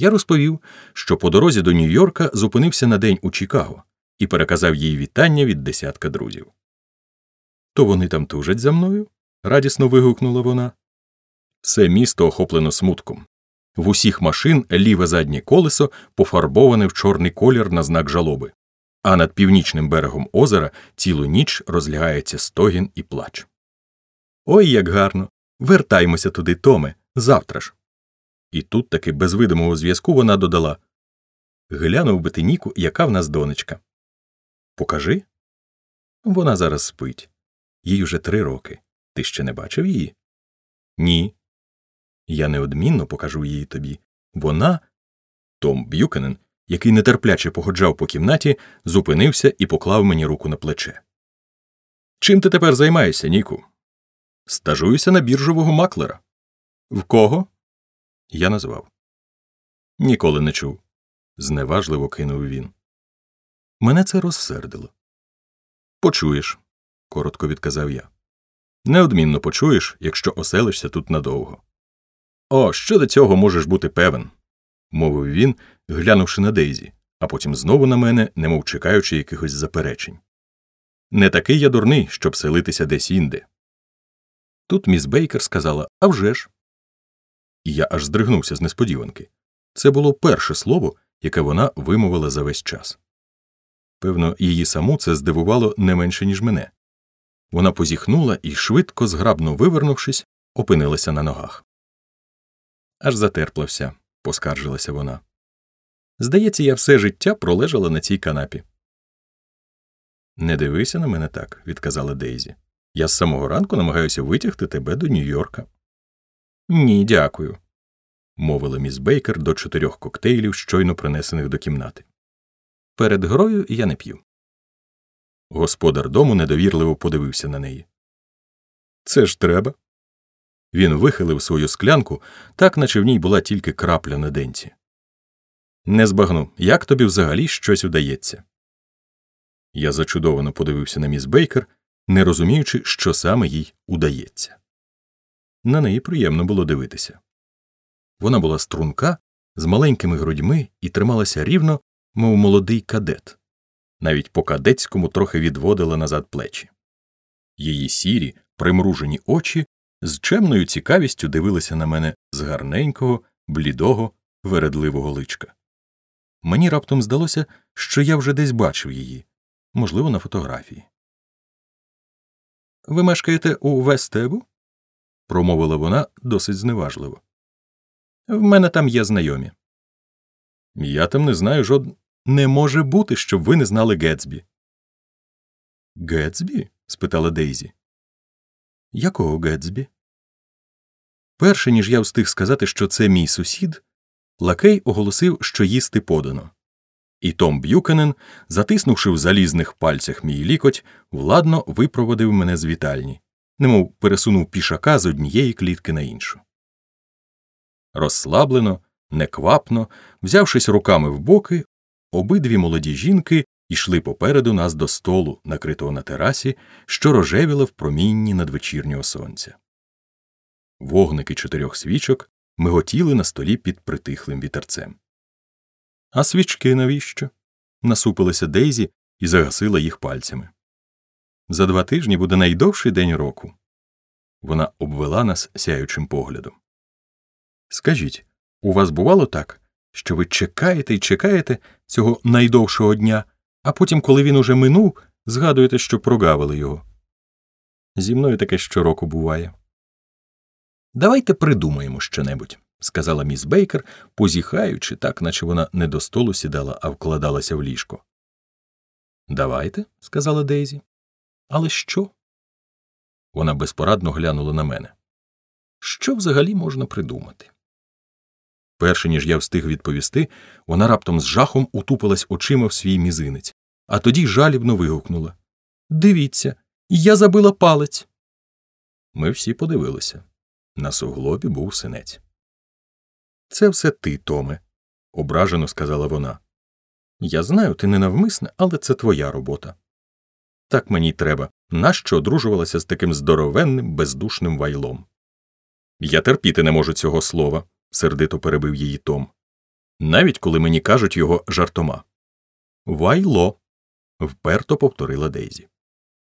Я розповів, що по дорозі до Нью-Йорка зупинився на день у Чикаго і переказав їй вітання від десятка друзів. То вони там тужать за мною? радісно вигукнула вона. Все місто охоплено смутком. В усіх машин ліве заднє колесо пофарбоване в чорний колір на знак жалоби, а над північним берегом озера цілу ніч розлягається стогін і плач. Ой, як гарно. Вертаймося туди, Томе, завтра ж. І тут таки без видимого зв'язку вона додала Глянув би ти Ніку, яка в нас донечка. Покажи. Вона зараз спить. Їй уже три роки. Ти ще не бачив її? Ні. Я неодмінно покажу її тобі. Вона. Том Б'юкенен, який нетерпляче походжав по кімнаті, зупинився і поклав мені руку на плече. Чим ти тепер займаєшся, Ніку? Стажуюся на біржового маклера. В кого? Я назвав. Ніколи не чув. зневажливо кинув він. Мене це розсердило. Почуєш, коротко відказав я. Неодмінно почуєш, якщо оселишся тут надовго. О, що до цього можеш бути певен, мовив він, глянувши на Дейзі, а потім знову на мене, немов чекаючи якихось заперечень. Не такий я дурний, щоб селитися десь інде. Тут міс Бейкер сказала «А вже ж!» І я аж здригнувся з несподіванки. Це було перше слово, яке вона вимовила за весь час. Певно, її саму це здивувало не менше, ніж мене. Вона позіхнула і, швидко, зграбно вивернувшись, опинилася на ногах. Аж затерпла вся, поскаржилася вона. Здається, я все життя пролежала на цій канапі. Не дивися на мене так, відказала Дейзі. Я з самого ранку намагаюся витягти тебе до Нью-Йорка. Ні, дякую, мовила міс Бейкер до чотирьох коктейлів, щойно принесених до кімнати. Перед грою я не п'ю. Господар дому недовірливо подивився на неї. Це ж треба. Він вихилив свою склянку, так наче в ній була тільки крапля на денці. Не збагну, як тобі взагалі щось удається. Я зачудовано подивився на міс Бейкер, не розуміючи, що саме їй удається. На неї приємно було дивитися. Вона була струнка, з маленькими грудьми і трималася рівно, мов молодий кадет, навіть по кадетському трохи відводила назад плечі. Її сірі, примружені очі з чемною цікавістю дивилися на мене з гарненького, блідого, вередливого личка. Мені раптом здалося, що я вже десь бачив її, можливо, на фотографії. Ви мешкаєте у Вестебу? Промовила вона досить зневажливо. В мене там є знайомі. Я там не знаю жод... Не може бути, щоб ви не знали Гетсбі. Гетсбі? спитала Дейзі. Якого Гетсбі? Перше ніж я встиг сказати, що це мій сусід, лакей оголосив, що їсти подано. І Том Б'юкенен, затиснувши в залізних пальцях мій лікоть, владно випроводив мене з вітальні, немов пересунув пішака з однієї клітки на іншу. Розслаблено, неквапно, взявшись руками в боки, обидві молоді жінки йшли попереду нас до столу, накритого на терасі, що рожевіло в промінні надвечірнього сонця. Вогники чотирьох свічок миготіли на столі під притихлим вітерцем. А свічки навіщо? насупилася Дейзі і загасила їх пальцями. За два тижні буде найдовший день року. Вона обвела нас сяючим поглядом. Скажіть, у вас бувало так, що ви чекаєте і чекаєте цього найдовшого дня, а потім, коли він уже минув, згадуєте, що прогавили його? Зі мною таке щороку буває. Давайте придумаємо щонебудь, сказала міс Бейкер, позіхаючи, так, наче вона не до столу сідала, а вкладалася в ліжко. Давайте, сказала Дейзі. Але що? Вона безпорадно глянула на мене. Що взагалі можна придумати? Перше ніж я встиг відповісти, вона раптом з жахом утупилась очима в свій мізинець, а тоді жалібно вигукнула Дивіться, я забила палець. Ми всі подивилися. На суглобі був синець. Це все ти, Томе, ображено сказала вона. Я знаю, ти ненавмисне, але це твоя робота. Так мені й треба. Нащо одружувалася з таким здоровенним, бездушним вайлом? Я терпіти не можу цього слова, сердито перебив її Том. навіть коли мені кажуть його жартома. Вайло, вперто повторила Дейзі.